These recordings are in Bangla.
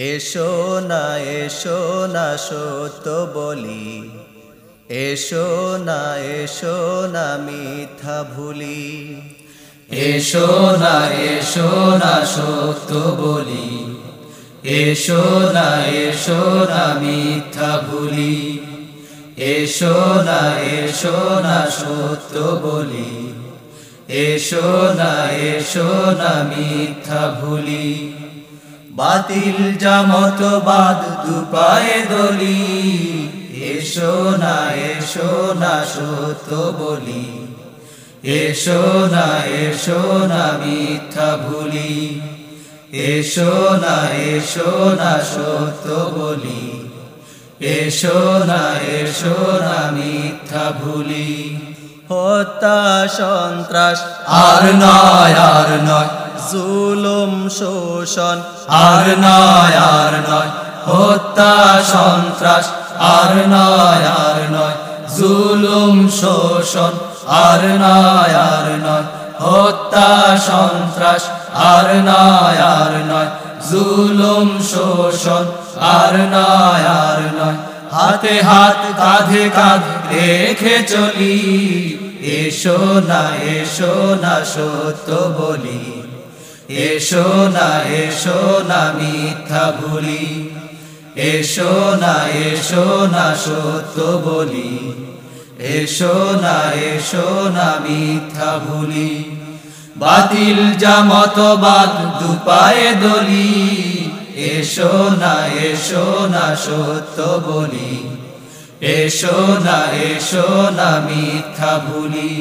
এসো না এসো না সত্য বলি। এসো না এসো না মিথ্যা ভুলি। এসো না এসো না সত্য বলি। এসো না এসো না মিথ্যা ভুলি। এসো না এসো না সত্য বলি। এসো না এসো না মিথ্যা ভুলি। বাতিল জামত বাদ দুপায়ে দলি। এসো না এসো না, সত্য বলি। এসো না এসো না, মিথ্যা ভুলি। এসো না এসো না, সত্য বলি। এসো না এসো না, মিথ্যা ভুলি। হত্যা, সন্ত্রাস, আর নয় আর নয়। জুলুম, শোষণ, আর নয় আর নয়। হত্যা, সন্ত্রাস, আর নয় আর নয়। জুলুম, শোষণ, আর নয় আর নয়। হত্যা, সন্ত্রাস, আর নয় আর নয়। জুলুম, শোষণ, আর নয় আর নয়। হাতে হাত, কাঁধে কাঁধ রেখে চলি। এসো না এসো না, সত্য বলি। এসো না এসো না মিথ্যা ভুলি এসো না এসো না সত্য বলি। এসো না এসো না মিথ্যা ভুলি বাতিল জামতবাদ দুপায়ে দলি। এসো না এসো না সত্য বলি। এসো না এসো না মিথ্যা ভুলি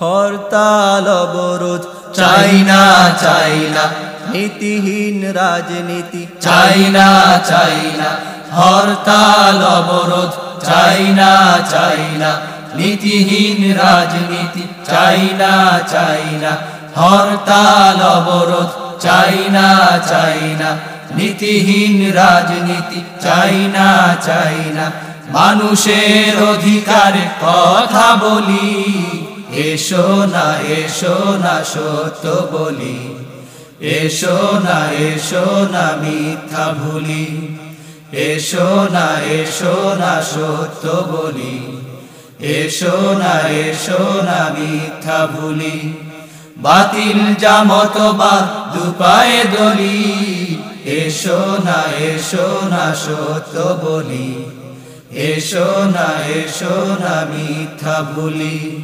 হরতাল, অবরোধ চাই না চাই না নীতিহীন রাজনীতি। চাই না চাই না হরতাল অবরোধ। চাই না চাই না নীতিহীন রাজনীতি। চাই না চাই না হরতাল অবরোধ। চাই না চাই না নীতিহীন রাজনীতি। চাই না চাই না মানুষের অধিকারে কথা বলি। এসো না এসো না সত্য বলি। এসো না এসো না মিথ্যা ভুলি। এসো না এসো না সত্য বলি। এসো না এসো না মিথ্যা ভুলি। বাতিল জামতবাদ দুপায়ে দলি। এসো না এসো না সত্য বলি। এসো না এসো না মিথ্যা ভুলি।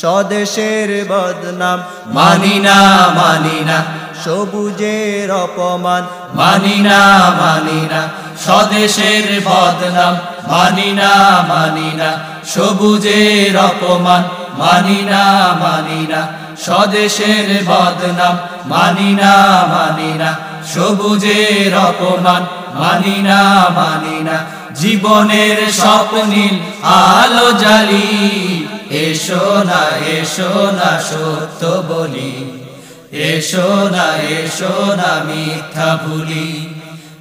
স্বদেশের বদনাম। মানি না মানি না। সবুজের অপমান। মানি না মানি না। স্বদেশের বদনাম। মানি না মানি না। সবুজের অপমান। মানি না মানি না। স্বদেশের বদনাম। মানি না মানি না। সবুজের অপমান। মানি না মানি না। জীবনের স্বপ্নীল আলো জালি এসো না এসো না সত্য বলি। এসো না এসো না মিথ্যা ভুলি।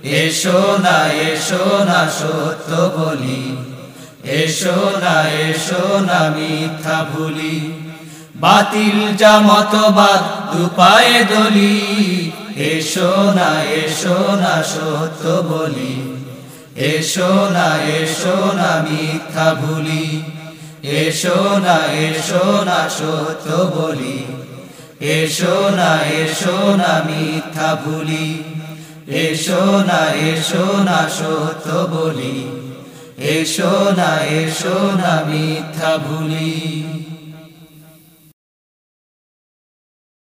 এসো না এসো না সত্য বলি। এসো না এসো না মিথ্যা ভুলি। বাতিল জামতবাদ দুপায়ে দলি। এসো না এসো না সত্য বলি। এসো না এসো না মিথ্যা ভুলি। এসো না এসো না, সত্য বলি। এসো না এসো না, মিথ্যা ভুলি। এসো না এসো না, সত্য বলি। এসো না এসো না, মিথ্যা ভুলি।